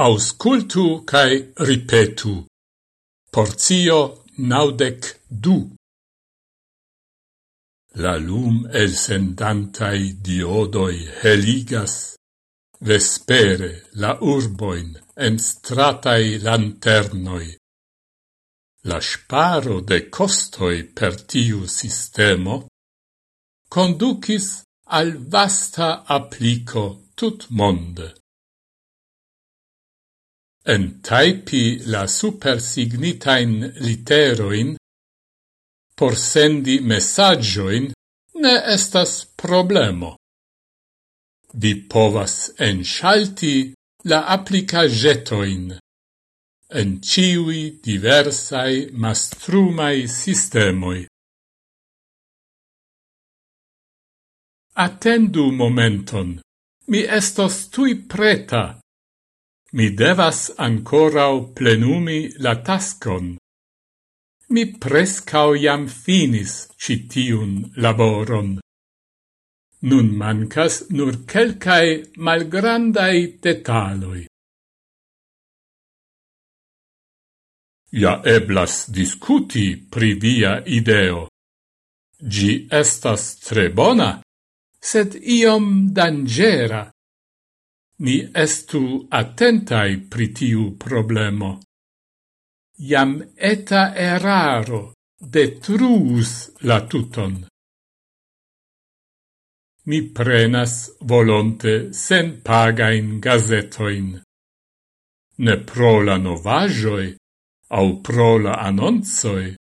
auscultu cae ripetu. Porzio naudec du. La lum el sendantai diodoi heligas, vespere la urboin en stratai lanternoi. La sparo de costoi per tiu sistemo conducis al vasta applico tut monde en taipi la supersignitain literoin por sendi messagioin ne estas problemo. Vi povas enŝalti la applicagetoin en ciui diversai mastrumai sistemoi. Atendu momenton, mi estos tui preta Mi devas ancorau plenumi la tascon. Mi prescau jam finis citiun laboron. Nun mancas nur quelcae malgrandai detaloi. Ja eblas discuti pri via ideo. Gi estas tre bona, sed iom dangera ni estu attentai pritiu problemo. Iam eta eraro detruus la tuton. Mi prenas volonte sen pagain gazetoin. Ne pro la novajoi, au pro la annonsoi,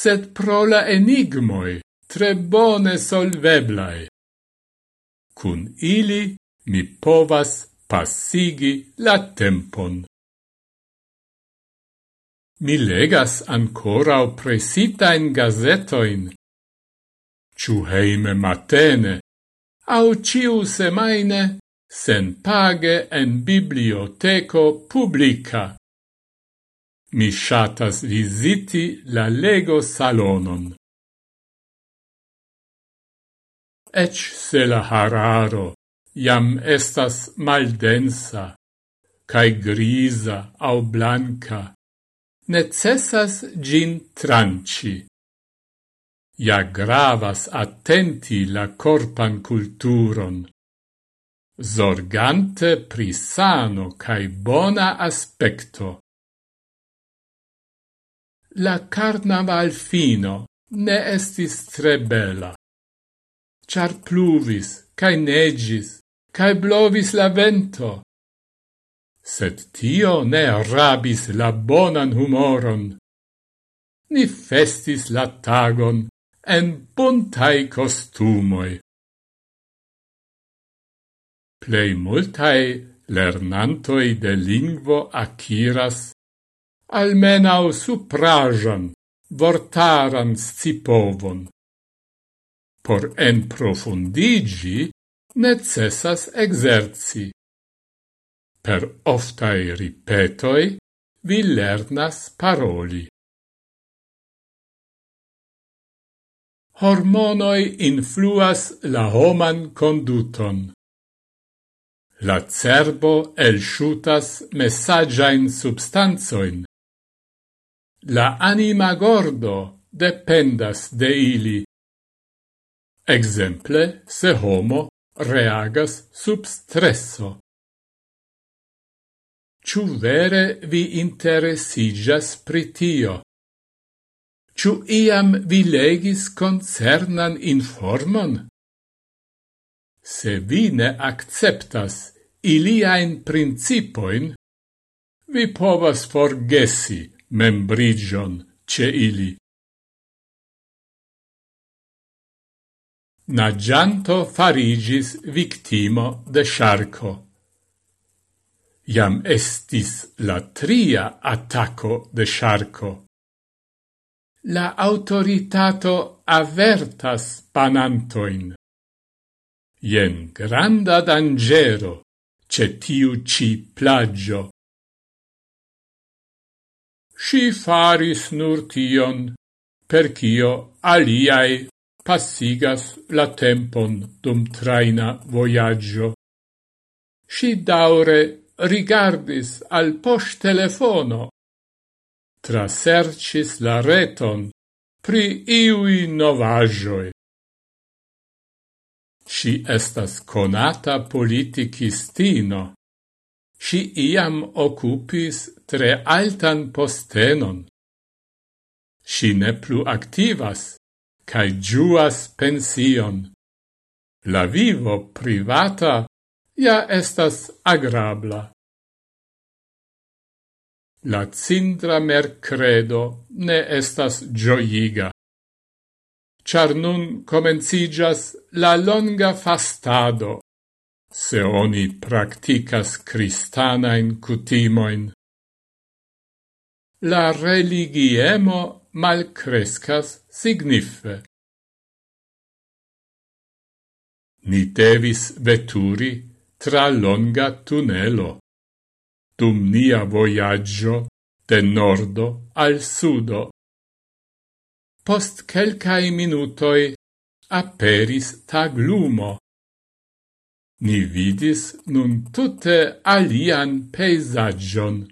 sed pro la enigmoi tre bone solveblai. Cun ili mi povas passigi la tempon. Mi legas ancora presita in gazetoin, ciu heime matene, au ciu semaine, sen page en biblioteco publica. Mi shatas visiti la lego salonon. Ec se la hararo iam estas maldensa, cae grisa au blanca, necessas gin tranci. Ja gravas attenti la corpan culturon, zorgante pri sano cae bona aspecto. La carnaval fino ne estis tre bela, char pluvis cae negis, cae blovis la vento. Sed tio ne rabis la bonan humoron. Ni festis la tagon en buntai costumoi. Plei multae lernantoi de lingvo aciras almenau suprajan, vortaran scipovon. Por en profundigi, necessas exerci. Per oftai ripetoi vi lernas paroli. Hormonoi influas la homan conduton. La cerbo elsciutas messagiain substanzoin. La anima gordo dependas de ili. Exemple, se homo reagas sub stresso. Ciu vere vi interesigas pritio? Ciu iam vi legis concernan informon? Se vi ne acceptas iliaen principoin, vi povas forgesi membrigion ce ili. nagianto farigis victimo de sharco. Iam estis la tria attacco de sharco. La autoritato avertas panantoin. Ien granda dangero ce tiu ci plagio. Si faris nur tion, per cio aliai passigas la tempon dum traina voyaggio. Si daure rigardis al post telefono, trasercis la reton pri iui novajoi. Si estas conata politicistino. Si iam occupis tre altan postenon. Si ne plu activas, cae giuas pension. La vivo privata ja estas agrabla. La cindra mercredo ne estas gioiga. Char nun comencigas la longa fastado, se oni practicas cristanain cutimoin. La religiemo malcrescas signife. Ni devis veturi tra longa tunelo. Dum nia voyaggio de nordo al sudo. Post quelcae minutoi aperis taglumo. Ni vidis nun tutte alian peisagion.